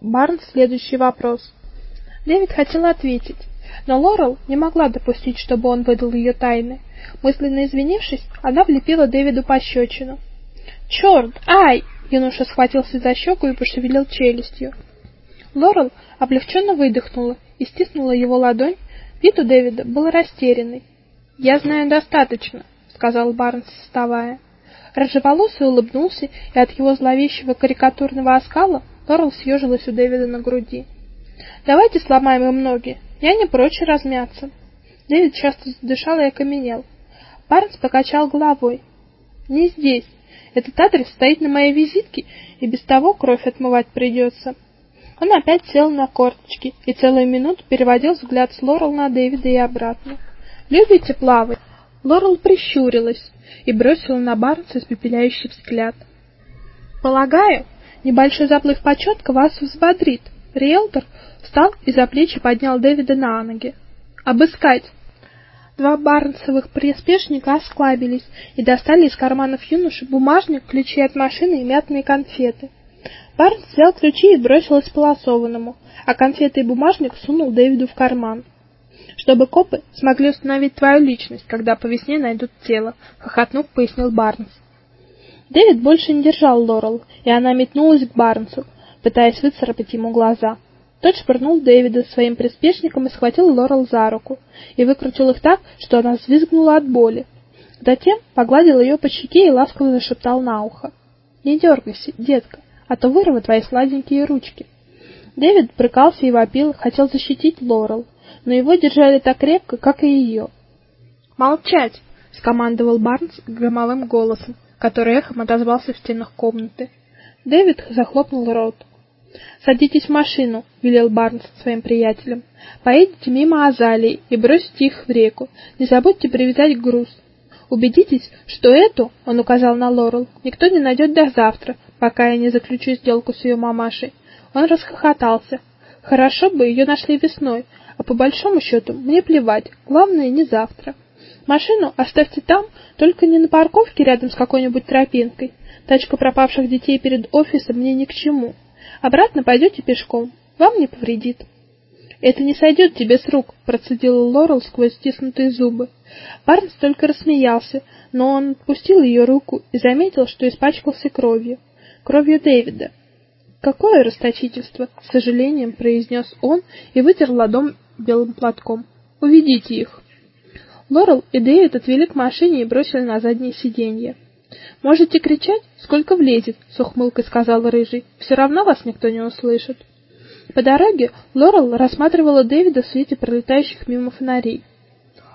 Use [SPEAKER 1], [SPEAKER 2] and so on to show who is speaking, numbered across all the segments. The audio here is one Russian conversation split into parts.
[SPEAKER 1] Барнс следующий вопрос. Дэвид хотел ответить, но Лорел не могла допустить, чтобы он выдал ее тайны. Мысленно извинившись, она влепила Дэвиду пощечину. «Черт! Ай!» Юноша схватился за щеку и пошевелил челюстью. Лорел облегченно выдохнула и стиснула его ладонь. Вид у Дэвида был растерянный. "Я знаю достаточно", сказал Барнс, вставая. Рыжеволосый улыбнулся, и от его зловещего карикатурного оскала Лорел съежилась у Дэвида на груди. "Давайте сломаем им ноги. Я не прочь размяться". Дэвид часто задышал и окаменел. Барнс покачал головой. "Не здесь. Этот адрес стоит на моей визитке, и без того кровь отмывать придется». Он опять сел на корточки и целую минуту переводил взгляд с Лорел на Дэвида и обратно. "Любите плавать?" Лорел прищурилась и бросила на Барнса испепеляющий взгляд. "Полагаю, небольшой заплыв почетка вас взбодрит". Риэлтор встал и за плечи поднял Дэвида на ноги. "Обыскать!" Два барнсовых приспешника осклабились и достали из карманов юноши бумажник, ключи от машины и мятные конфеты. Барнс взял ключи и бросил их полосованному, а конфеты и бумажник сунул Дэвиду в карман. Чтобы копы смогли установить твою личность, когда по весне найдут тело, хохотнув, пояснил Барнс. Дэвид больше не держал Лорел, и она метнулась к Барнсу, пытаясь выцарапать ему глаза. Тот швырнул Дэвида своим приспешником и схватил Лорел за руку и выкрутил их так, что она взвизгнула от боли. Затем погладил ее по щеке и ласково зашептал на ухо: "Не дергайся, детка, а то вырву твои сладенькие ручки". Дэвид брыкался и вопил, хотел защитить Лорел, но его держали так крепко, как и ее. "Молчать!" скомандовал Барнс громовым голосом, который эхом отозвался в стенах комнаты. Дэвид захлопнул рот. "Садитесь в машину", велел Барнс своим приятелям. "Поедете мимо Азалии и бросите их в реку. Не забудьте привязать груз. Убедитесь, что эту, он указал на Лорел, никто не найдет до завтра, пока я не заключу сделку с ее мамашей". Он расхохотался. Хорошо бы ее нашли весной, а по большому счету мне плевать, главное не завтра. Машину оставьте там, только не на парковке рядом с какой-нибудь тропинкой. Тачка пропавших детей перед офисом мне ни к чему. Обратно пойдете пешком, вам не повредит. Это не сойдет тебе с рук, процедила Лорел сквозь стиснутые зубы. Барнс только рассмеялся, но он отпустил ее руку и заметил, что испачкался кровью, кровью Дэвида. Какое расточительство, с сожалением произнес он и вытер ладонь белым платком. Уведите их. Лорел и Дэвид отвели к машине и бросили на заднее сиденье. Можете кричать, сколько влезет, с ухмылкой сказал рыжий. Все равно вас никто не услышит. По дороге Лорел рассматривала Дэвида в свете пролетающих мимо фонарей.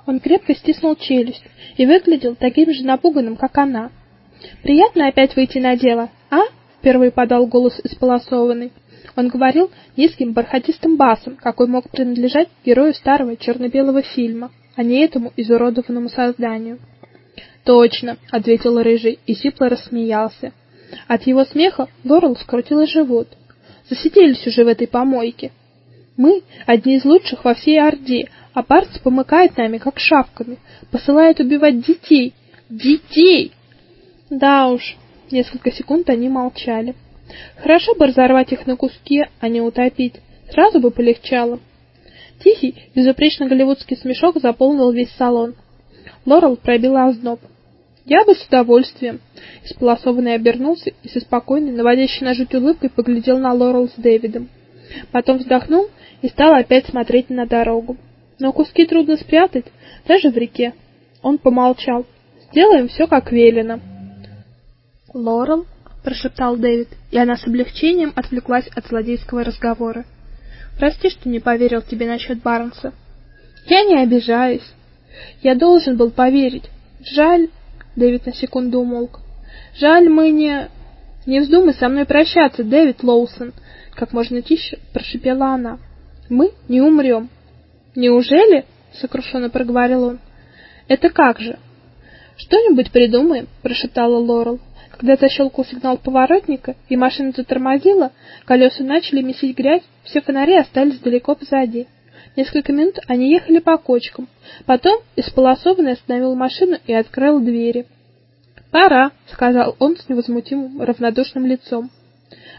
[SPEAKER 1] Он крепко стиснул челюсть и выглядел таким же напуганным, как она. Приятно опять выйти на дело, а? впервые подал голос исполосованный. Он говорил низким бархатистым басом, какой мог принадлежать герою старого черно-белого фильма, а не этому изуродованному созданию. Точно, ответил рыжий и сипло рассмеялся. От его смеха Лорел скрутила живот. Засиделись уже в этой помойке. Мы одни из лучших во всей Орде, а Барц помыкает нами как шавками, посылает убивать детей. Детей. Да уж. Несколько секунд они молчали. Хорошо бы разорвать их на куски, а не утопить. Сразу бы полегчало. Тихий, безупречно голливудский смешок заполнил весь салон. Лорел пробила озноб. Я бы с удовольствием. Исполосованный обернулся и со спокойной, наводящей на жуть улыбкой поглядел на Лорел с Дэвидом. Потом вздохнул и стал опять смотреть на дорогу. Но куски трудно спрятать, даже в реке. Он помолчал. Сделаем все как велено. Лорел прошептал Дэвид, и она с облегчением отвлеклась от злодейского разговора. Прости, что не поверил тебе насчет Барнса. Я не обижаюсь. Я должен был поверить. Жаль, Дэвид на секунду умолк. Жаль, мы не Не вздумай со мной прощаться, Дэвид Лоусон, как можно тише прошипела она. Мы не умрем. Неужели? сокрушенно проговорил он. Это как же? Что-нибудь придумаем, прошептала Лорел. Когда защелкал сигнал поворотника и машина затормозила, колеса начали месить грязь, все фонари остались далеко позади. Несколько минут они ехали по кочкам. Потом исполосованный остановил машину и открыл двери. "Пора", сказал он с невозмутимым равнодушным лицом.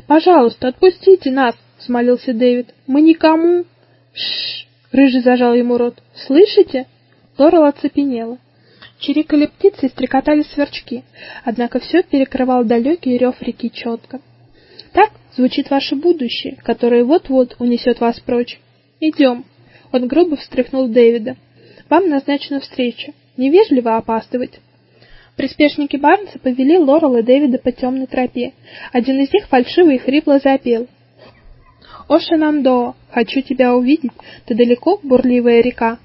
[SPEAKER 1] "Пожалуйста, отпустите нас", взмолился Дэвид. Мы никому. Шш! Рыжий зажал ему рот. Слышите? Лорел оцепенела. Чирикали птицы и стрекотали сверчки, однако все перекрывал далекий рев реки четко. Так звучит ваше будущее, которое вот-вот унесет вас прочь. Идем. Он грубо встряхнул Дэвида. Вам назначена встреча. Невежливо опаздывать. Приспешники Барнса повели Лорел и Дэвида по темной тропе. Один из них фальшиво и хрипло запел. «О, Шенандо, хочу тебя увидеть, ты далеко, бурливая река».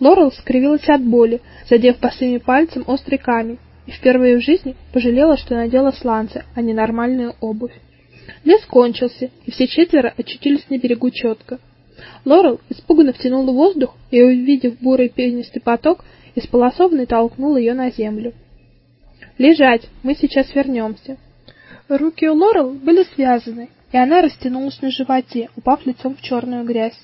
[SPEAKER 1] Лорел скривилась от боли, задев босыми пальцем острый камень, и впервые в жизни пожалела, что надела сланцы, а не нормальную обувь. Лес кончился, и все четверо очутились на берегу четко. Лорел испуганно втянула воздух и, увидев бурый пенистый поток, исполосованный толкнул ее на землю. Лежать, мы сейчас вернемся. Руки у Лорел были связаны, и она растянулась на животе, упав лицом в черную грязь.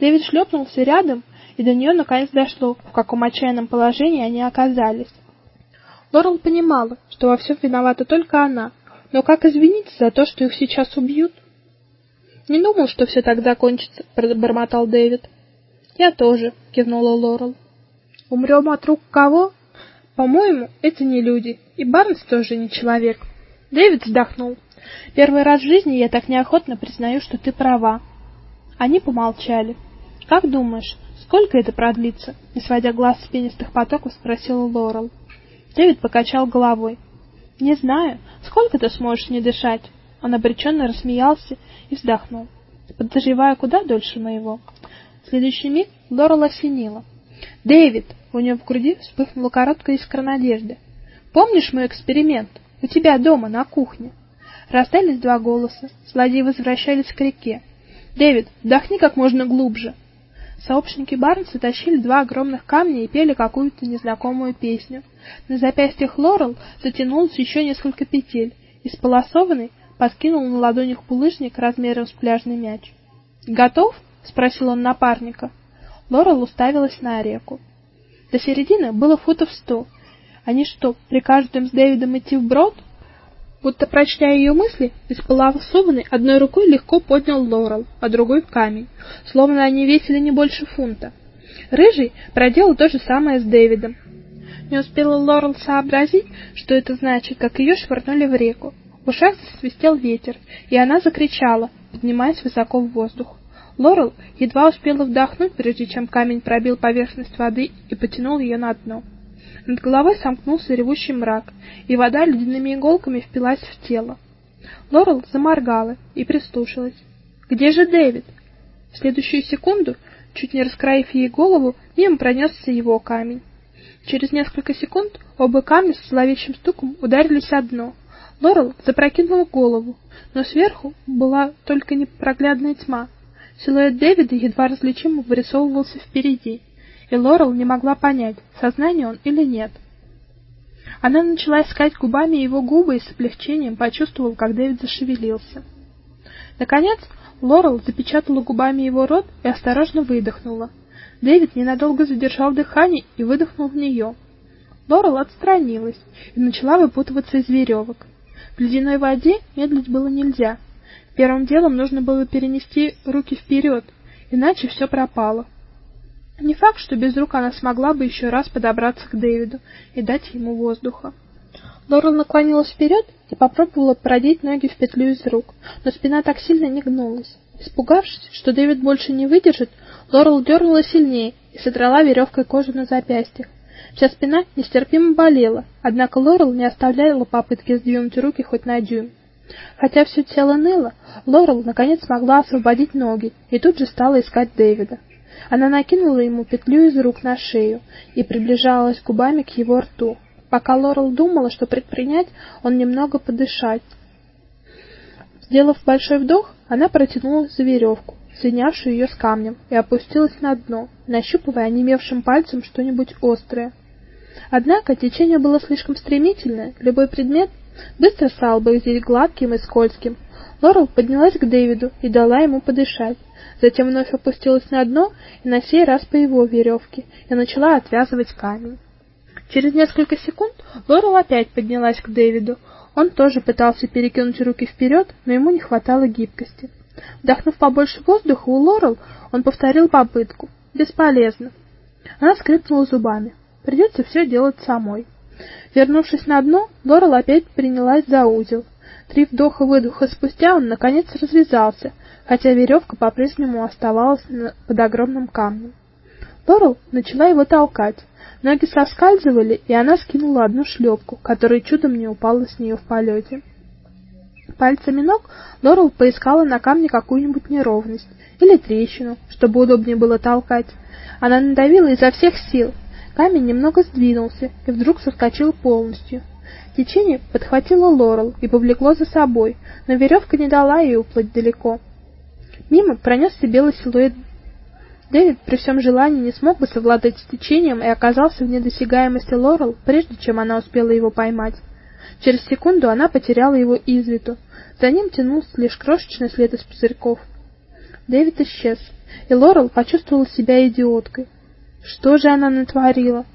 [SPEAKER 1] Дэвид шлепнулся рядом, и до нее наконец дошло, в каком отчаянном положении они оказались. Лорел понимала, что во всем виновата только она, но как извиниться за то, что их сейчас убьют? Не думал, что все так закончится, пробормотал Дэвид. Я тоже, кивнула Лорел. Умрем от рук кого? По-моему, это не люди, и Барнс тоже не человек. Дэвид вздохнул. Первый раз в жизни я так неохотно признаю, что ты права. Они помолчали. Как думаешь, сколько это продлится? Не сводя глаз с пенистых потоков, спросил Лорел. Дэвид покачал головой. Не знаю, сколько ты сможешь не дышать. Он обреченно рассмеялся и вздохнул. Подозревая куда дольше моего. В следующий миг Лорел осенила. Дэвид, у нее в груди вспыхнула короткая искра надежды. Помнишь мой эксперимент? У тебя дома, на кухне. Раздались два голоса. Злодеи возвращались к реке. Дэвид, вдохни как можно глубже. Сообщники Барнса тащили два огромных камня и пели какую-то незнакомую песню. На запястьях Лорел затянулось еще несколько петель. Исполосованный подкинул на ладонях булыжник размером с пляжный мяч. "Готов?" спросил он напарника. Лорел уставилась на реку. До середины было футов сто. Они что, прикажут им с Дэвидом идти вброд? Будто прочтя ее мысли, исполосованный одной рукой легко поднял Лорел, а другой камень, словно они весили не больше фунта. Рыжий проделал то же самое с Дэвидом. Не успела Лорел сообразить, что это значит, как ее швырнули в реку. В ушах засвистел ветер, и она закричала, поднимаясь высоко в воздух. Лорел едва успела вдохнуть, прежде чем камень пробил поверхность воды и потянул ее на дно. Над головой сомкнулся ревущий мрак, и вода ледяными иголками впилась в тело. Лорел заморгала и прислушалась. Где же Дэвид? В следующую секунду, чуть не раскроив ей голову, мимо пронесся его камень. Через несколько секунд оба камня с зловещим стуком ударились о дно. Лорел запрокинула голову, но сверху была только непроглядная тьма. Силуэт Дэвида едва различимо вырисовывался впереди, и Лорел не могла понять, сознание он или нет. Она начала искать губами его губы и с облегчением почувствовала, как Дэвид зашевелился. Наконец, Лорел запечатала губами его рот и осторожно выдохнула. Дэвид ненадолго задержал дыхание и выдохнул в нее. Лорел отстранилась и начала выпутываться из веревок. В ледяной воде медлить было нельзя. Первым делом нужно было перенести руки вперед, иначе все пропало. Не факт, что без рук она смогла бы еще раз подобраться к Дэвиду и дать ему воздуха. Лорел наклонилась вперед и попробовала продеть ноги в петлю из рук, но спина так сильно не гнулась. Испугавшись, что Дэвид больше не выдержит, Лорел дернула сильнее и содрала веревкой кожу на запястьях. Вся спина нестерпимо болела, однако Лорел не оставляла попытки сдвинуть руки хоть на дюйм. Хотя все тело ныло, Лорел наконец смогла освободить ноги и тут же стала искать Дэвида. Она накинула ему петлю из рук на шею и приближалась губами к его рту. Пока Лорел думала, что предпринять, он немного подышать. Сделав большой вдох, она протянула за веревку, соединявшую ее с камнем, и опустилась на дно, нащупывая онемевшим пальцем что-нибудь острое. Однако течение было слишком стремительное, любой предмет быстро стал бы здесь гладким и скользким. Лорел поднялась к Дэвиду и дала ему подышать. Затем вновь опустилась на дно и на сей раз по его веревке и начала отвязывать камень. Через несколько секунд Лорел опять поднялась к Дэвиду. Он тоже пытался перекинуть руки вперед, но ему не хватало гибкости. Вдохнув побольше воздуха у Лорел, он повторил попытку. Бесполезно. Она скрипнула зубами. Придется все делать самой. Вернувшись на дно, Лорел опять принялась за узел. Три вдоха-выдоха спустя он наконец развязался, хотя веревка по-прежнему оставалась под огромным камнем. Лорел начала его толкать. Ноги соскальзывали, и она скинула одну шлепку, которая чудом не упала с нее в полете. Пальцами ног Лорел поискала на камне какую-нибудь неровность или трещину, чтобы удобнее было толкать. Она надавила изо всех сил. Камень немного сдвинулся и вдруг соскочил полностью. Течение подхватило Лорел и повлекло за собой, но веревка не дала ей уплыть далеко. Мимо пронесся белый силуэт. Дэвид при всем желании не смог бы совладать с течением и оказался в недосягаемости Лорел, прежде чем она успела его поймать. Через секунду она потеряла его из виду. За ним тянулся лишь крошечный след из пузырьков. Дэвид исчез, и Лорел почувствовала себя идиоткой. Что же она натворила?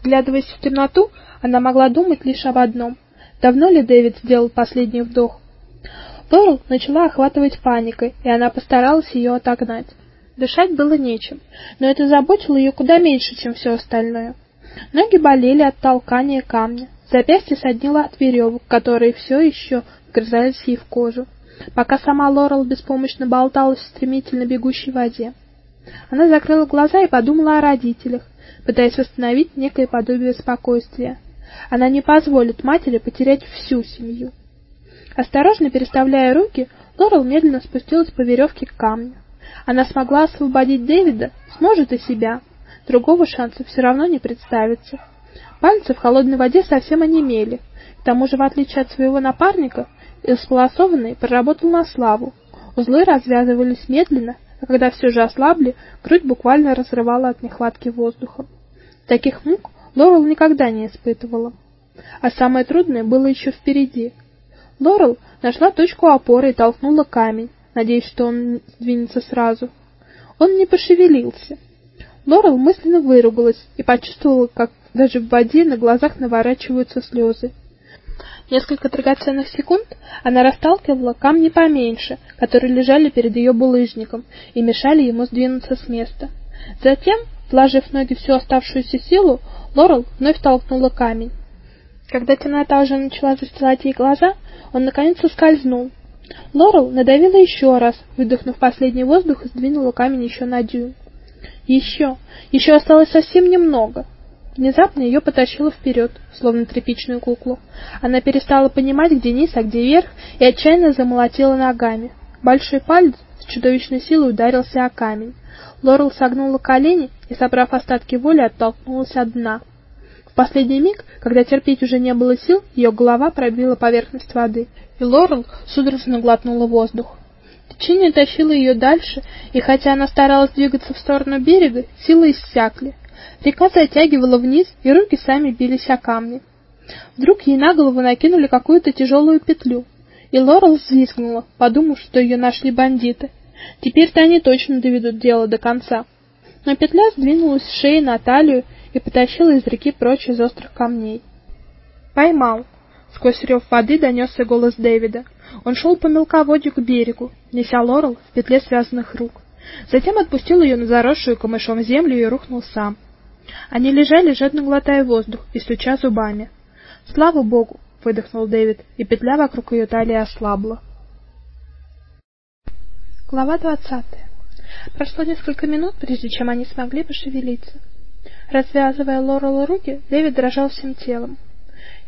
[SPEAKER 1] Вглядываясь в темноту, она могла думать лишь об одном: давно ли Дэвид сделал последний вдох? Лорел начала охватывать паника, и она постаралась ее отогнать. Дышать было нечем, но это заботило ее куда меньше, чем все остальное. Ноги болели от толкания камня, запястье соднило от веревок, которые все еще вгрызались ей в кожу, пока сама Лорел беспомощно болталась в стремительно бегущей воде. Она закрыла глаза и подумала о родителях, пытаясь восстановить некое подобие спокойствия. Она не позволит матери потерять всю семью. Осторожно переставляя руки, Лорел медленно спустилась по веревке к камню. Она смогла освободить Дэвида, сможет и себя. Другого шанса все равно не представится. Пальцы в холодной воде совсем онемели. К тому же, в отличие от своего напарника, исполосованный проработал на славу. Узлы развязывались медленно, а когда все же ослабли, грудь буквально разрывала от нехватки воздуха. Таких мук Лорел никогда не испытывала. А самое трудное было еще впереди. Лорел нашла точку опоры и толкнула камень, надеясь, что он сдвинется сразу. Он не пошевелился. Лорел мысленно выругалась и почувствовала, как даже в воде на глазах наворачиваются слезы. Несколько драгоценных секунд она расталкивала камни поменьше, которые лежали перед ее булыжником и мешали ему сдвинуться с места. Затем, вложив в ноги всю оставшуюся силу, Лорел вновь толкнула камень. Когда темнота уже начала застилать ей глаза, он наконец соскользнул. Лорел надавила еще раз, выдохнув последний воздух и сдвинула камень еще на дюйм. Еще, еще осталось совсем немного. Внезапно ее потащило вперед, словно тряпичную куклу. Она перестала понимать, где низ, а где верх, и отчаянно замолотила ногами. Большой палец с чудовищной силой ударился о камень. Лорел согнула колени и, собрав остатки воли, оттолкнулась от дна. В последний миг, когда терпеть уже не было сил, ее голова пробила поверхность воды, и Лорел судорожно глотнула воздух. Течение тащило ее дальше, и хотя она старалась двигаться в сторону берега, силы иссякли. Река затягивала вниз, и руки сами бились о камни. Вдруг ей на голову накинули какую-то тяжелую петлю, и Лорел взвизгнула, подумав, что ее нашли бандиты. Теперь-то они точно доведут дело до конца. Но петля сдвинулась с шеи на талию и потащила из реки прочь из острых камней. Поймал. Сквозь рев воды донесся голос Дэвида. Он шел по мелководью к берегу, неся Лорел в петле связанных рук. Затем отпустил ее на заросшую камышом землю и рухнул сам. Они лежали, жадно глотая воздух и стуча зубами. "Слава богу", выдохнул Дэвид, и петля вокруг ее талии ослабла. Глава двадцатая. Прошло несколько минут, прежде чем они смогли пошевелиться. Развязывая Лорелу руки, Дэвид дрожал всем телом.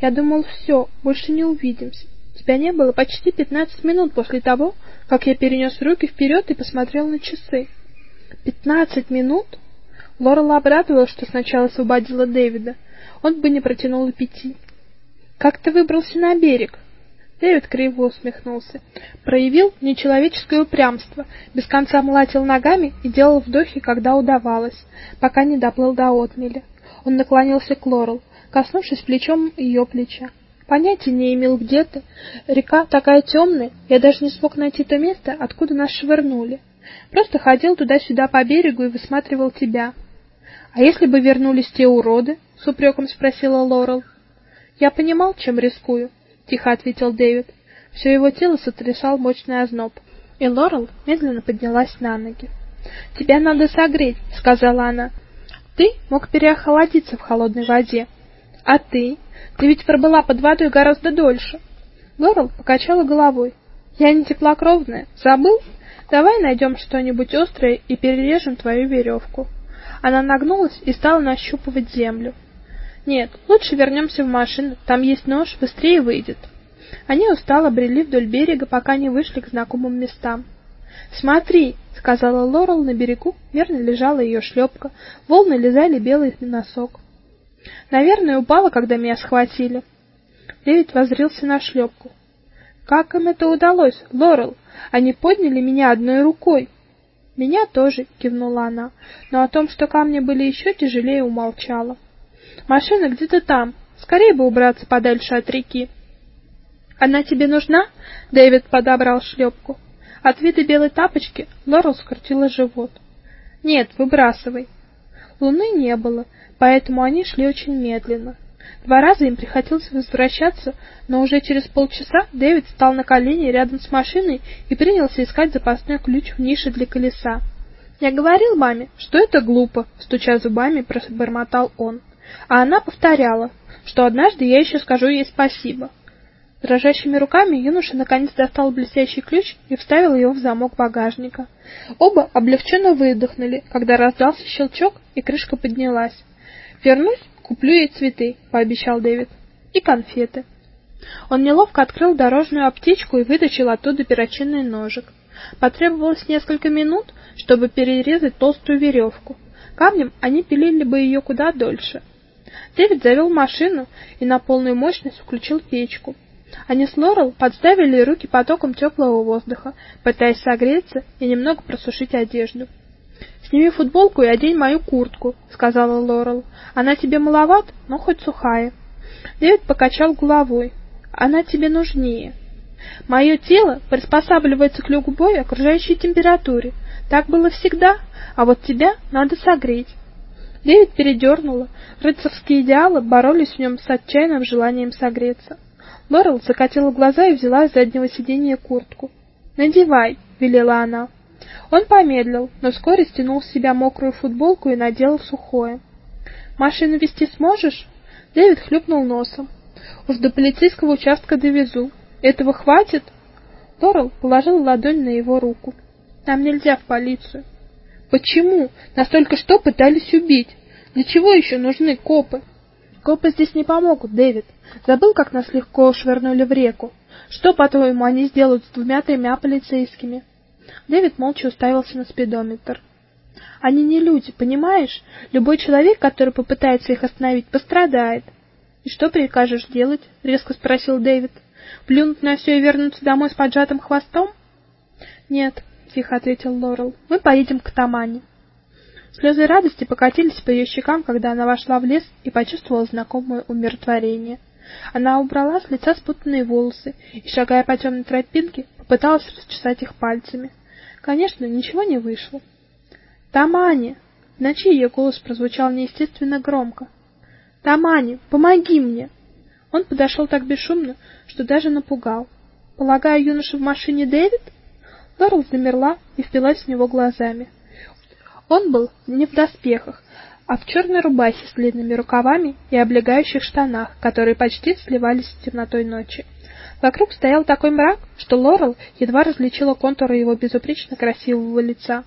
[SPEAKER 1] "Я думал, все, больше не увидимся. Тебя не было почти пятнадцать минут после того, как я перенес руки вперед и посмотрел на часы. Пятнадцать минут? Лорел обрадовалась, что сначала освободила Дэвида. Он бы не протянул и пяти. Как ты выбрался на берег? Дэвид криво усмехнулся. Проявил нечеловеческое упрямство, без конца молотил ногами и делал вдохи, когда удавалось, пока не доплыл до отмели. Он наклонился к Лорел, коснувшись плечом ее плеча. Понятия не имел, где ты. Река такая темная, я даже не смог найти то место, откуда нас швырнули. Просто ходил туда-сюда по берегу и высматривал тебя. А если бы вернулись те уроды? с упреком спросила Лорел. Я понимал, чем рискую, тихо ответил Дэвид. Все его тело сотрясал мощный озноб. И Лорел медленно поднялась на ноги. "Тебя надо согреть", сказала она. "Ты мог переохладиться в холодной воде. А ты? Ты ведь пробыла под водой гораздо дольше". Лорел покачала головой. "Я не теплокровная. Забыл? Давай найдем что-нибудь острое и перережем твою веревку». Она нагнулась и стала нащупывать землю. Нет, лучше вернемся в машину, там есть нож, быстрее выйдет. Они устало брели вдоль берега, пока не вышли к знакомым местам. "Смотри", сказала Лорел на берегу, мерно лежала ее шлепка, волны лизали белый носок. Наверное, упала, когда меня схватили. Дэвид воззрился на шлепку. Как им это удалось, Лорел? Они подняли меня одной рукой. Меня тоже, кивнула она, но о том, что камни были еще тяжелее, умолчала. Машина где-то там. Скорее бы убраться подальше от реки. Она тебе нужна? Дэвид подобрал шлепку. От вида белой тапочки Лорел скрутила живот. Нет, выбрасывай. Луны не было, поэтому они шли очень медленно. Два раза им приходилось возвращаться, но уже через полчаса Дэвид встал на колени рядом с машиной и принялся искать запасной ключ в нише для колеса. "Я говорил маме, что это глупо", стуча зубами, пробормотал он. А она повторяла, что однажды я еще скажу ей спасибо. Дрожащими руками юноша наконец достал блестящий ключ и вставил его в замок багажника. Оба облегченно выдохнули, когда раздался щелчок и крышка поднялась. "Вернусь, куплю ей цветы", пообещал Дэвид. "И конфеты". Он неловко открыл дорожную аптечку и вытащил оттуда перочинный ножик. Потребовалось несколько минут, чтобы перерезать толстую веревку. Камнем они пилили бы ее куда дольше. Дэвид завел машину и на полную мощность включил печку. Они с Лорел подставили руки потоком теплого воздуха, пытаясь согреться и немного просушить одежду. "Сними футболку и одень мою куртку", сказала Лорел. "Она тебе маловат, но хоть сухая". Дэвид покачал головой. "Она тебе нужнее". Мое тело приспосабливается к любой окружающей температуре. Так было всегда, а вот тебя надо согреть. Дэвид передернуло. Рыцарские идеалы боролись в нем с отчаянным желанием согреться. Лорел закатила глаза и взяла с заднего сиденья куртку. "Надевай", велела она. Он помедлил, но вскоре стянул с себя мокрую футболку и надел сухое. "Машину вести сможешь?" Дэвид хлюпнул носом. "Уж до полицейского участка довезу. Этого хватит?" Лорел положила ладонь на его руку. "Нам нельзя в полицию". Почему? Нас только что пытались убить. Для чего еще нужны копы? Копы здесь не помогут, Дэвид. Забыл, как нас легко швырнули в реку? Что, по-твоему, они сделают с двумя-тремя полицейскими? Дэвид молча уставился на спидометр. Они не люди, понимаешь? Любой человек, который попытается их остановить, пострадает. И что прикажешь делать? резко спросил Дэвид. Плюнуть на все и вернуться домой с поджатым хвостом? Нет, тихо ответил Лорел. Мы поедем к Тамане. Слезы радости покатились по ее щекам, когда она вошла в лес и почувствовала знакомое умиротворение. Она убрала с лица спутанные волосы и, шагая по темной тропинке, попыталась расчесать их пальцами. Конечно, ничего не вышло. Тамане, в ночи ее голос прозвучал неестественно громко. Тамане, помоги мне. Он подошел так бесшумно, что даже напугал. Полагаю, юноша в машине Дэвид? Лорел замерла и впилась в него глазами. Он был не в доспехах, а в черной рубахе с длинными рукавами и облегающих штанах, которые почти сливались с темнотой ночи. Вокруг стоял такой мрак, что Лорел едва различила контуры его безупречно красивого лица.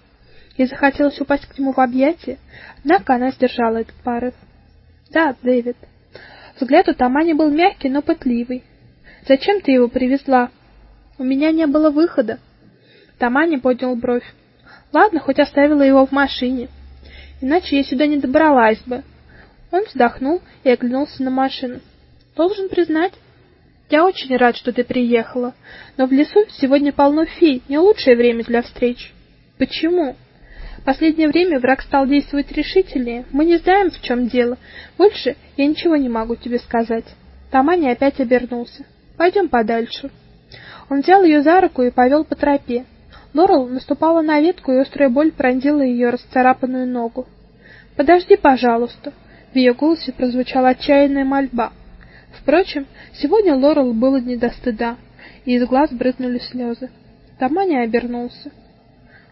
[SPEAKER 1] Ей захотелось упасть к нему в объятия, однако она сдержала этот порыв. "Да, Дэвид". Взгляд у Тамани был мягкий, но пытливый. "Зачем ты его привезла?" "У меня не было выхода", Тамани поднял бровь. Ладно, хоть оставила его в машине. Иначе я сюда не добралась бы. Он вздохнул и оглянулся на машину. Должен признать, я очень рад, что ты приехала, но в лесу сегодня полно фей, не лучшее время для встреч. Почему? Последнее время враг стал действовать решительнее. Мы не знаем, в чем дело. Больше я ничего не могу тебе сказать. Тамани опять обернулся. Пойдем подальше. Он взял ее за руку и повел по тропе. Лорел наступала на ветку, и острая боль пронзила ее расцарапанную ногу. "Подожди, пожалуйста", в ее голосе прозвучала отчаянная мольба. Впрочем, сегодня Лорел было не до стыда, и из глаз брызнули слезы. Таманя обернулся.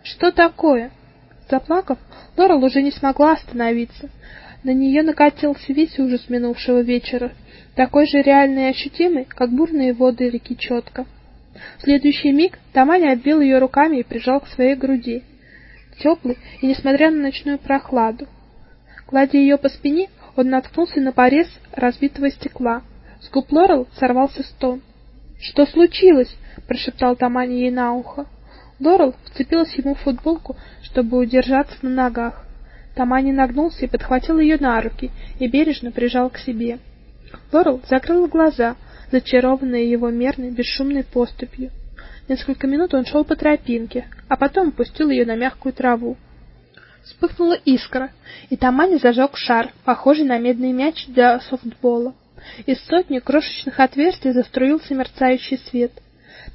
[SPEAKER 1] Что такое? Заплакав, Лорел уже не смогла остановиться. На нее накатился весь ужас минувшего вечера, такой же реальный и ощутимый, как бурные воды реки Чётка. В следующий миг Таманя обвил ее руками и прижал к своей груди, теплый и несмотря на ночную прохладу. Гладя ее по спине, он наткнулся на порез разбитого стекла. С губ Лорел сорвался стон. "Что случилось?" прошептал Таманя ей на ухо. Лорел вцепилась ему в футболку, чтобы удержаться на ногах. Тамани нагнулся и подхватил ее на руки и бережно прижал к себе. Лорел закрыла глаза, зачарованная его мерной, бесшумной поступью. Несколько минут он шел по тропинке, а потом пустил ее на мягкую траву. Вспыхнула искра, и Тамани зажег шар, похожий на медный мяч для софтбола. Из сотни крошечных отверстий заструился мерцающий свет.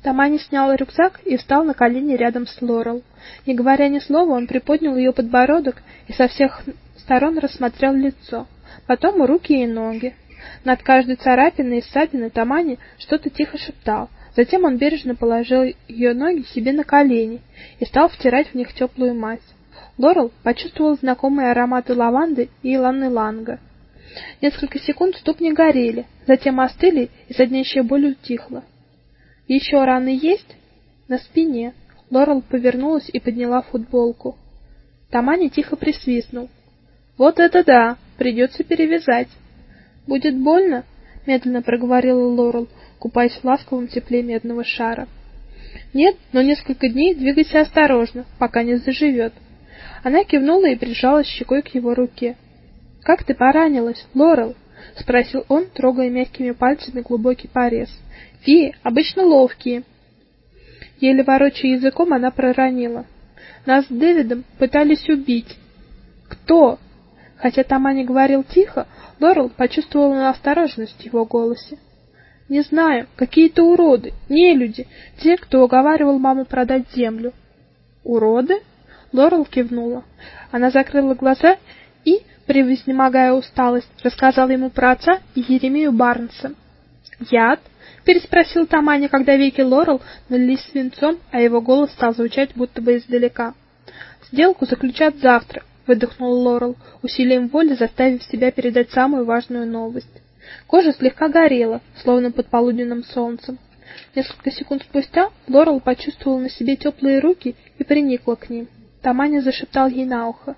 [SPEAKER 1] Тамани снял рюкзак и встал на колени рядом с Лорел. Не говоря ни слова, он приподнял ее подбородок и со всех сторон рассмотрел лицо, потом руки и ноги. Над каждой царапиной и ссадиной Тамани что-то тихо шептал. Затем он бережно положил ее ноги себе на колени и стал втирать в них теплую мазь. Лорел почувствовал знакомые ароматы лаванды и иланны-ланга. Несколько секунд ступни горели, затем остыли, и соднящая боль утихла. Еще раны есть? На спине. Лорел повернулась и подняла футболку. Тамани тихо присвистнул. Вот это да, придется перевязать. Будет больно? медленно проговорила Лорел, купаясь в ласковом тепле медного шара. Нет, но несколько дней двигайся осторожно, пока не заживет. Она кивнула и прижалась щекой к его руке. Как ты поранилась, Лорел? спросил он, трогая мягкими пальцами глубокий порез. Феи обычно ловкие. Еле ворочая языком, она проронила: "Нас с Дэвидом пытались убить". "Кто?" Хотя Тамани говорил тихо, Лорел почувствовала настороженность в его голосе. "Не знаю, какие-то уроды, не люди, те, кто уговаривал маму продать землю". "Уроды?" Лорел кивнула. Она закрыла глаза и, превознемогая усталость, рассказала ему про отца и Еремию Барнса. "Яд?" переспросил Таманя, когда веки Лорел налились свинцом, а его голос стал звучать будто бы издалека. Сделку заключат завтра, выдохнул Лорел, усилием воли заставив себя передать самую важную новость. Кожа слегка горела, словно под полуденным солнцем. Несколько секунд спустя Лорел почувствовала на себе теплые руки и приникла к ним. Таманя зашептал ей на ухо: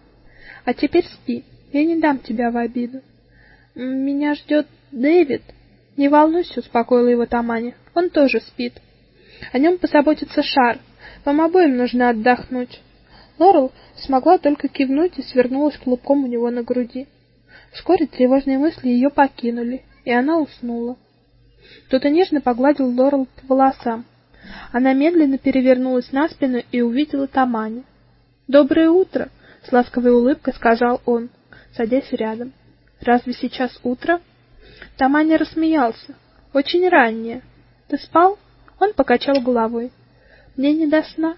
[SPEAKER 1] "А теперь спи. Я не дам тебя в обиду. Меня ждет Дэвид". Не волнуйся, успокоила его Тамани. Он тоже спит. О нем позаботится Шар. Вам обоим нужно отдохнуть. Лорел смогла только кивнуть и свернулась клубком у него на груди. Вскоре тревожные мысли ее покинули, и она уснула. Кто-то нежно погладил Лорел по волосам. Она медленно перевернулась на спину и увидела Тамани. "Доброе утро", с ласковой улыбкой сказал он, садясь рядом. "Разве сейчас утро?" Таманя рассмеялся. Очень раннее. Ты спал? Он покачал головой. Мне не до сна.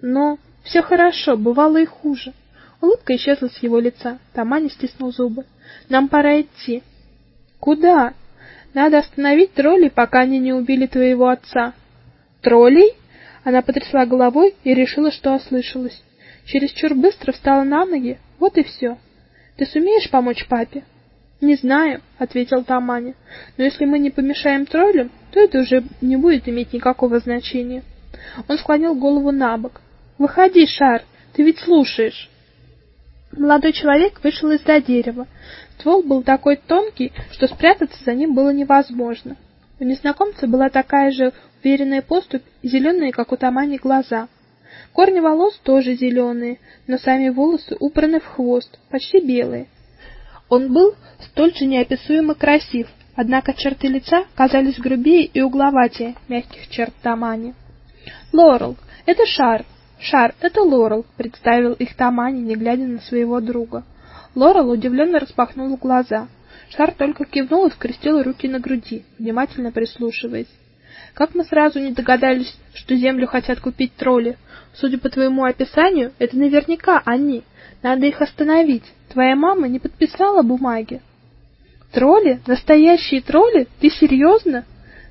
[SPEAKER 1] Но все хорошо, бывало и хуже. Улыбка исчезла с его лица. Таманя стиснул зубы. Нам пора идти. Куда? Надо остановить троллей, пока они не убили твоего отца. Троллей? Она потрясла головой и решила, что ослышалась. Чересчур быстро встала на ноги. Вот и все. Ты сумеешь помочь папе? Не знаю, ответил Тамани. Но если мы не помешаем троллям, то это уже не будет иметь никакого значения. Он склонил голову набок. Выходи, Шар, ты ведь слушаешь. Молодой человек вышел из-за дерева. Ствол был такой тонкий, что спрятаться за ним было невозможно. У незнакомца была такая же уверенная поступь и зеленые, как у Тамани, глаза. Корни волос тоже зеленые, но сами волосы убраны в хвост, почти белые. Он был столь же неописуемо красив, однако черты лица казались грубее и угловатее мягких черт Тамани. Лорел, это Шар. Шар, это Лорел, представил их Тамани, не глядя на своего друга. Лорел удивленно распахнула глаза. Шар только кивнул и скрестил руки на груди, внимательно прислушиваясь. Как мы сразу не догадались, что землю хотят купить тролли? Судя по твоему описанию, это наверняка они. Надо их остановить. Твоя мама не подписала бумаги. Тролли? Настоящие тролли? Ты серьезно?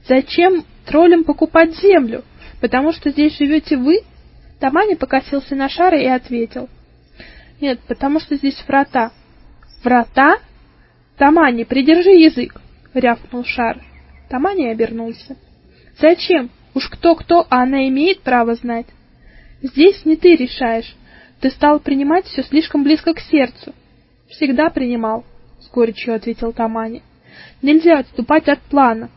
[SPEAKER 1] Зачем троллям покупать землю? Потому что здесь живете вы? Тамани покосился на шары и ответил. Нет, потому что здесь врата. Врата? Тамани, придержи язык, рявкнул шар. Тамани обернулся. Зачем? Уж кто-кто, а она имеет право знать. Здесь не ты решаешь. Ты стал принимать все слишком близко к сердцу. Всегда принимал, с горечью ответил Тамани. Нельзя отступать от плана.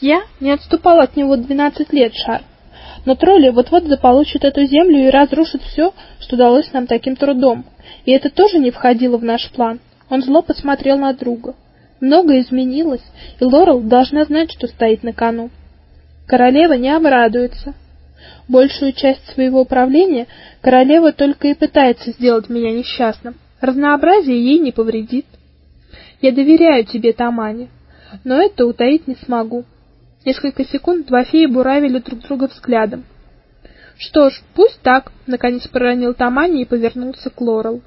[SPEAKER 1] Я не отступал от него двенадцать лет, Шар. Но тролли вот-вот заполучат эту землю и разрушат все, что далось нам таким трудом. И это тоже не входило в наш план. Он зло посмотрел на друга. Многое изменилось, и Лорел должна знать, что стоит на кону. Королева не обрадуется. Большую часть своего правления королева только и пытается сделать меня несчастным. Разнообразие ей не повредит. Я доверяю тебе, Тамани, но это утаить не смогу. Несколько секунд два феи буравили друг друга взглядом. Что ж, пусть так, наконец проронил Тамани и повернулся к Лорел.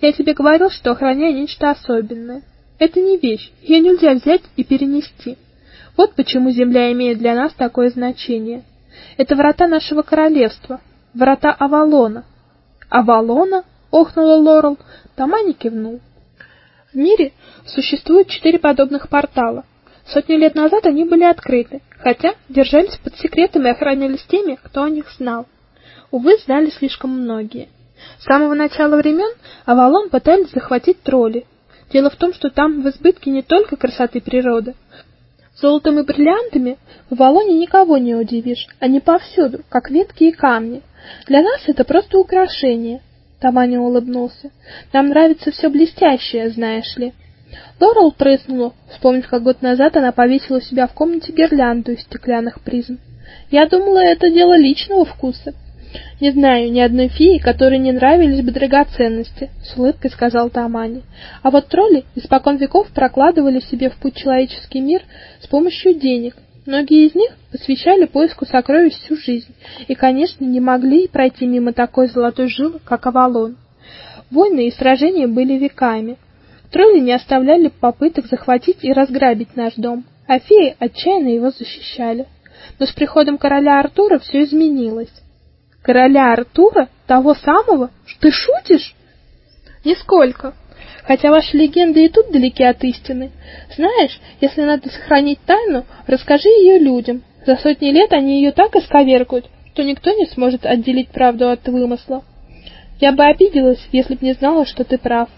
[SPEAKER 1] Я тебе говорил, что охраняю нечто особенное. Это не вещь, ее нельзя взять и перенести. Вот почему земля имеет для нас такое значение. Это врата нашего королевства, врата Авалона. Авалона? охнула Лорел. Тамани кивнул. В мире существует четыре подобных портала. Сотню лет назад они были открыты, хотя держались под секретом и охранялись теми, кто о них знал. Увы, знали слишком многие. С самого начала времен Авалон пытались захватить тролли. Дело в том, что там в избытке не только красоты природы. Золотом и бриллиантами в Авалоне никого не удивишь, они повсюду, как ветки и камни. Для нас это просто украшение. Тамани улыбнулся. Нам нравится все блестящее, знаешь ли. Лорел прыснула, вспомнив, как год назад она повесила у себя в комнате гирлянду из стеклянных призм. Я думала, это дело личного вкуса. Не знаю ни одной феи, которой не нравились бы драгоценности, с улыбкой сказал Тамани. А вот тролли испокон веков прокладывали себе в путь человеческий мир с помощью денег. Многие из них посвящали поиску сокровищ всю жизнь и, конечно, не могли пройти мимо такой золотой жилы, как Авалон. Войны и сражения были веками, Тролли не оставляли попыток захватить и разграбить наш дом, а феи отчаянно его защищали. Но с приходом короля Артура все изменилось. Короля Артура? Того самого? Ты шутишь? Нисколько. Хотя ваши легенды и тут далеки от истины. Знаешь, если надо сохранить тайну, расскажи ее людям. За сотни лет они ее так исковеркают, что никто не сможет отделить правду от вымысла. Я бы обиделась, если б не знала, что ты прав.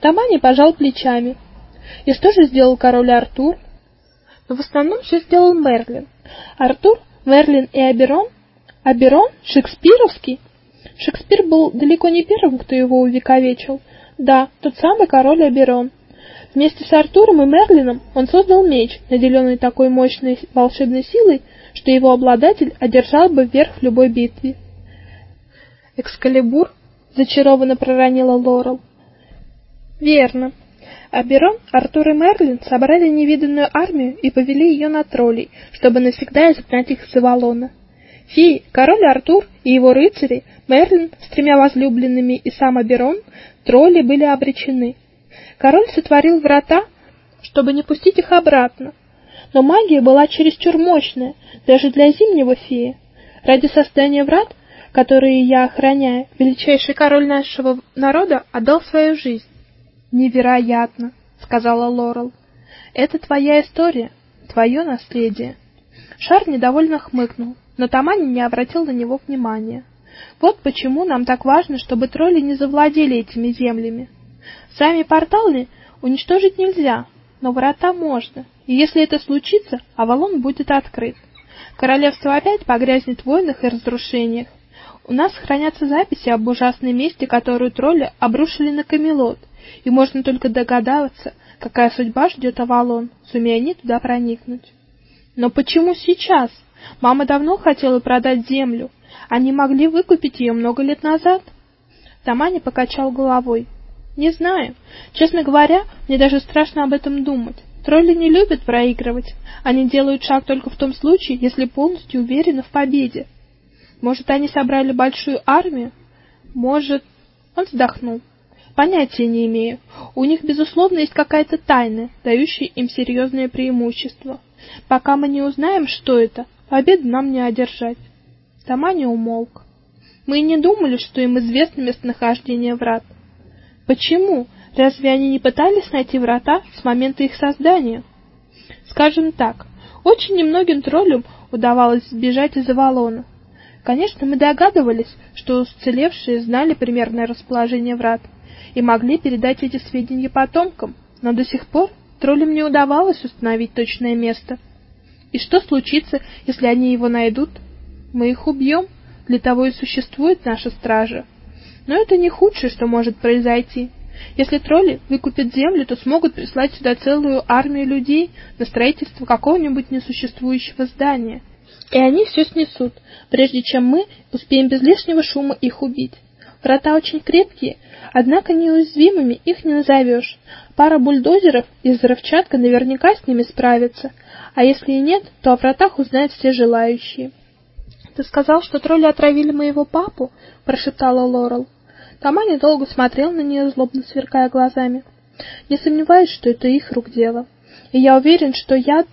[SPEAKER 1] Тамани пожал плечами. И что же сделал король Артур? Но в основном все сделал Мерлин. Артур, Мерлин и Аберон? Аберон шекспировский? Шекспир был далеко не первым, кто его увековечил. Да, тот самый король Аберон. Вместе с Артуром и Мерлином он создал меч, наделенный такой мощной волшебной силой, что его обладатель одержал бы верх в любой битве. Экскалибур зачарованно проронила Лорел. Верно. Аберон, Артур и Мерлин собрали невиданную армию и повели ее на троллей, чтобы навсегда изгнать их из Авалона. Феи, король Артур и его рыцари, Мерлин с тремя возлюбленными и сам Аберон, тролли были обречены. Король сотворил врата, чтобы не пустить их обратно. Но магия была чересчур мощная, даже для зимнего фея. Ради создания врат, которые я охраняю, величайший король нашего народа отдал свою жизнь. Невероятно, сказала Лорел. Это твоя история, твое наследие. Шар недовольно хмыкнул, но Тамани не обратил на него внимания. Вот почему нам так важно, чтобы тролли не завладели этими землями. Сами порталы уничтожить нельзя, но врата можно. И если это случится, Авалон будет открыт. Королевство опять погрязнет в войнах и разрушениях. У нас хранятся записи об ужасной мести, которую тролли обрушили на Камелот, и можно только догадываться, какая судьба ждет Авалон, сумея они туда проникнуть. Но почему сейчас? Мама давно хотела продать землю. Они могли выкупить ее много лет назад. Тамани покачал головой. Не знаю. Честно говоря, мне даже страшно об этом думать. Тролли не любят проигрывать. Они делают шаг только в том случае, если полностью уверены в победе. Может, они собрали большую армию? Может, он вздохнул. Понятия не имею. У них безусловно есть какая-то тайна, дающая им серьезное преимущество. Пока мы не узнаем, что это, победу нам не одержать. Тамани умолк. Мы и не думали, что им известно местонахождение врат. Почему? Разве они не пытались найти врата с момента их создания? Скажем так, очень немногим троллям удавалось сбежать из Авалона. Конечно, мы догадывались, что уцелевшие знали примерное расположение врат и могли передать эти сведения потомкам, но до сих пор троллям не удавалось установить точное место. И что случится, если они его найдут? Мы их убьем, для того и существует наша стража. Но это не худшее, что может произойти. Если тролли выкупят землю, то смогут прислать сюда целую армию людей на строительство какого-нибудь несуществующего здания. И они все снесут, прежде чем мы успеем без лишнего шума их убить. Врата очень крепкие, однако неуязвимыми их не назовешь. Пара бульдозеров и взрывчатка наверняка с ними справятся, а если и нет, то о вратах узнают все желающие. Ты сказал, что тролли отравили моего папу, прошептала Лорел. Тамани долго смотрел на нее, злобно сверкая глазами. Не сомневаюсь, что это их рук дело. И я уверен, что яд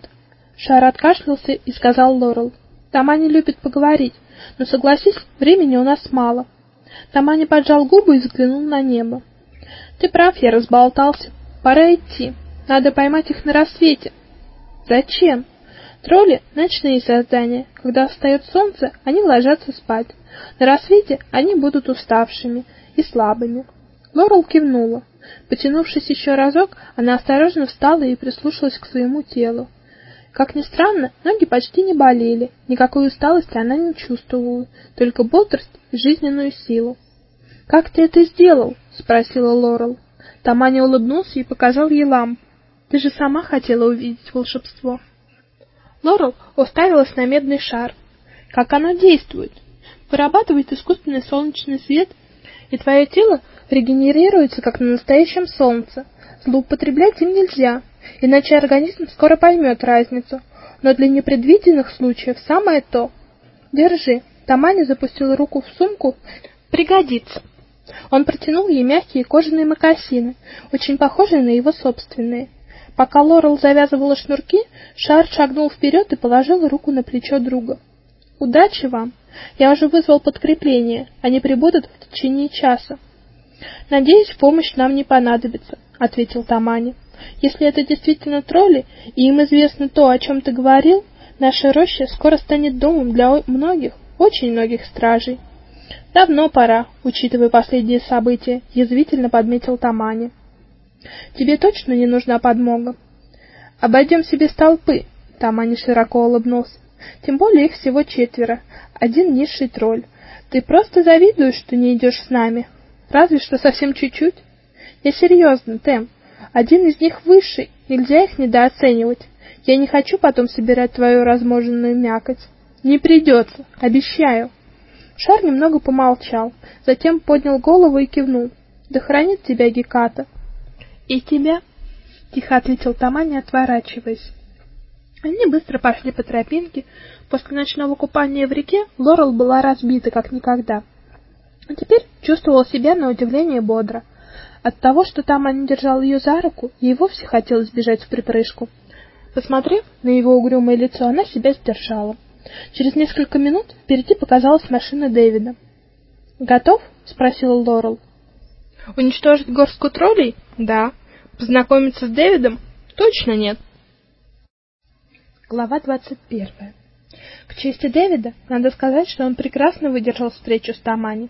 [SPEAKER 1] Шар откашлялся и сказал Лорел: "Тамани любит поговорить, но согласись, времени у нас мало". Тамани поджал губы и взглянул на небо. Ты прав, я разболтался. Пора идти. Надо поймать их на рассвете. Зачем? Тролли ночные создания. Когда встает солнце, они ложатся спать. На рассвете они будут уставшими и слабыми. Лорел кивнула. Потянувшись еще разок, она осторожно встала и прислушалась к своему телу. Как ни странно, ноги почти не болели, никакой усталости она не чувствовала, только бодрость и жизненную силу. "Как ты это сделал?" спросила Лорел. Таманя улыбнулся и показал ей лампу. "Ты же сама хотела увидеть волшебство". Лорел уставилась на медный шар. "Как оно действует?" "Вырабатывает искусственный солнечный свет, и твое тело регенерируется, как на настоящем солнце. Злоупотреблять им нельзя, иначе организм скоро поймет разницу. Но для непредвиденных случаев самое то. Держи. Тамани запустил руку в сумку. Пригодится. Он протянул ей мягкие кожаные мокасины, очень похожие на его собственные. Пока Лорел завязывала шнурки, Шар шагнул вперед и положил руку на плечо друга. Удачи вам. Я уже вызвал подкрепление. Они прибудут в течение часа. Надеюсь, помощь нам не понадобится, ответил Тамани. Если это действительно тролли, и им известно то, о чем ты говорил, наша роща скоро станет домом для многих, очень многих стражей. Давно пора, учитывая последние события, язвительно подметил Тамани. Тебе точно не нужна подмога? Обойдемся без толпы, Тамани широко улыбнулся. Тем более их всего четверо, один низший тролль. Ты просто завидуешь, что не идешь с нами. Разве что совсем чуть-чуть. Я серьезно, Тем. Один из них высший, нельзя их недооценивать. Я не хочу потом собирать твою разможенную мякоть. Не придется, обещаю. Шар немного помолчал, затем поднял голову и кивнул. Да хранит тебя Геката. И тебя, тихо ответил Тома, не отворачиваясь. Они быстро пошли по тропинке. После ночного купания в реке Лорел была разбита как никогда. А теперь чувствовала себя на удивление бодро. От того, что там он держал ее за руку, ей вовсе хотелось бежать в припрыжку. Посмотрев на его угрюмое лицо, она себя сдержала. Через несколько минут впереди показалась машина Дэвида. "Готов?" спросила Лорел. "Уничтожить горстку троллей?" "Да." "Познакомиться с Дэвидом?" "Точно нет." Глава двадцать первая. К чести Дэвида надо сказать, что он прекрасно выдержал встречу с Тамани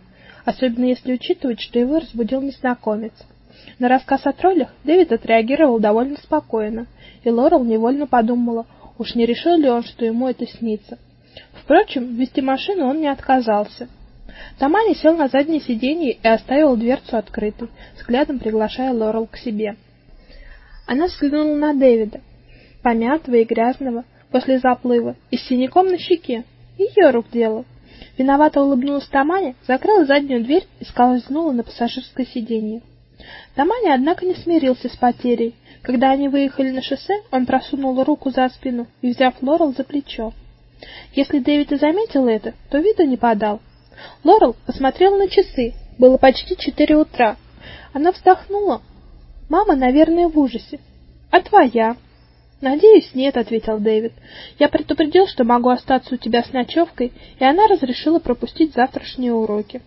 [SPEAKER 1] особенно если учитывать, что его разбудил незнакомец. На рассказ о троллях Дэвид отреагировал довольно спокойно, и Лорел невольно подумала, уж не решил ли он, что ему это снится. Впрочем, вести машину он не отказался. Тамани сел на заднее сиденье и оставил дверцу открытой, взглядом приглашая Лорел к себе. Она взглянула на Дэвида, помятого и грязного после заплыва, и с синяком на щеке. Ее рук дело. Виновато улыбнулась Таманя, закрыла заднюю дверь и скользнула на пассажирское сиденье. Таманя, однако, не смирился с потерей. Когда они выехали на шоссе, он просунул руку за спину и, взяв Лорел за плечо. Если Дэвид и заметил это, то виду не подал. Лорел посмотрела на часы. Было почти четыре утра. Она вздохнула. Мама, наверное, в ужасе. А твоя? Надеюсь, нет, ответил Дэвид. Я предупредил, что могу остаться у тебя с ночевкой, и она разрешила пропустить завтрашние уроки.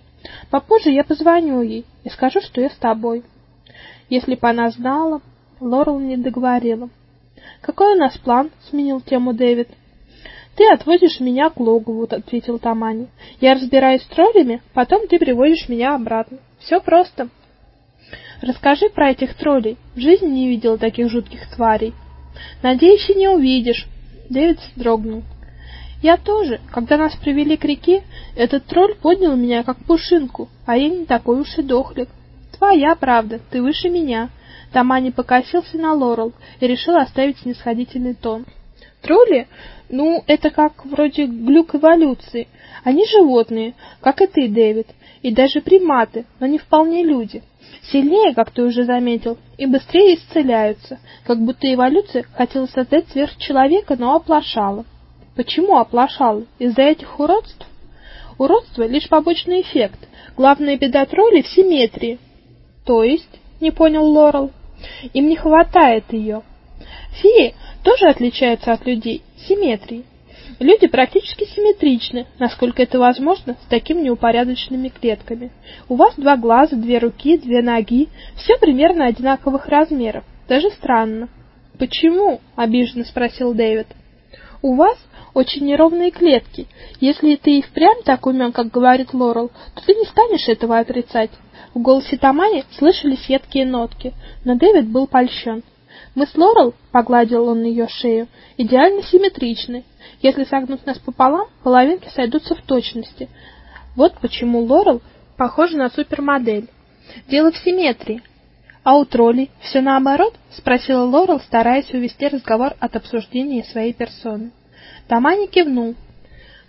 [SPEAKER 1] Попозже я позвоню ей и скажу, что я с тобой. Если бы она знала, Лорел не договорила. Какой у нас план? сменил тему Дэвид. Ты отвозишь меня к логову, ответил Тамани. Я разбираюсь с троллями, потом ты приводишь меня обратно. Все просто. Расскажи про этих троллей. В жизни не видел таких жутких тварей. Надеюсь, и не увидишь. Дэвид вздрогнул. Я тоже. Когда нас привели к реке, этот тролль поднял меня как пушинку, а я не такой уж и дохлик. Твоя правда, ты выше меня. Тамани покосился на Лорел и решил оставить снисходительный тон. Тролли? Ну, это как вроде глюк эволюции. Они животные, как и ты, Дэвид, и даже приматы, но не вполне люди. Сильнее, как ты уже заметил, и быстрее исцеляются, как будто эволюция хотела создать сверхчеловека, но оплошала. Почему оплошала? Из-за этих уродств? Уродство лишь побочный эффект. Главная беда троллей в симметрии. То есть, не понял Лорел, им не хватает ее. Феи тоже отличаются от людей симметрией. Люди практически симметричны, насколько это возможно, с такими неупорядоченными клетками. У вас два глаза, две руки, две ноги, все примерно одинаковых размеров. Даже странно. Почему? обиженно спросил Дэвид. У вас очень неровные клетки. Если ты и впрямь так умен, как говорит Лорел, то ты не станешь этого отрицать. В голосе Тамани слышались едкие нотки, но Дэвид был польщен. Мы с Лорел, погладил он ее шею, идеально симметричны. Если согнуть нас пополам, половинки сойдутся в точности. Вот почему Лорел похожа на супермодель. Дело в симметрии. А у троллей все наоборот? спросила Лорел, стараясь увести разговор от обсуждения своей персоны. Тамани кивнул.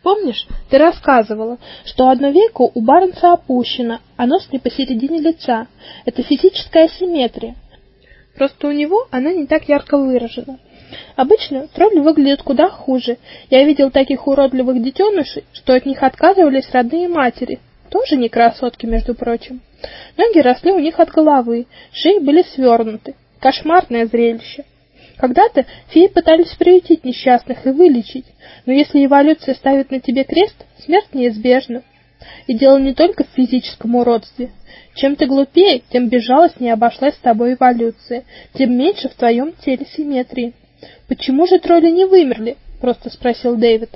[SPEAKER 1] Помнишь, ты рассказывала, что одно веко у Барнса опущено, а нос не посередине лица. Это физическая симметрия. Просто у него она не так ярко выражена. Обычно тролли выглядят куда хуже. Я видел таких уродливых детенышей, что от них отказывались родные матери. Тоже не красотки, между прочим. Ноги росли у них от головы, шеи были свернуты. Кошмарное зрелище. Когда-то феи пытались приютить несчастных и вылечить, но если эволюция ставит на тебе крест, смерть неизбежна. И дело не только в физическом уродстве. Чем ты глупее, тем безжалостнее обошлась с тобой эволюция, тем меньше в твоем теле симметрии. Почему же тролли не вымерли? просто спросил Дэвид.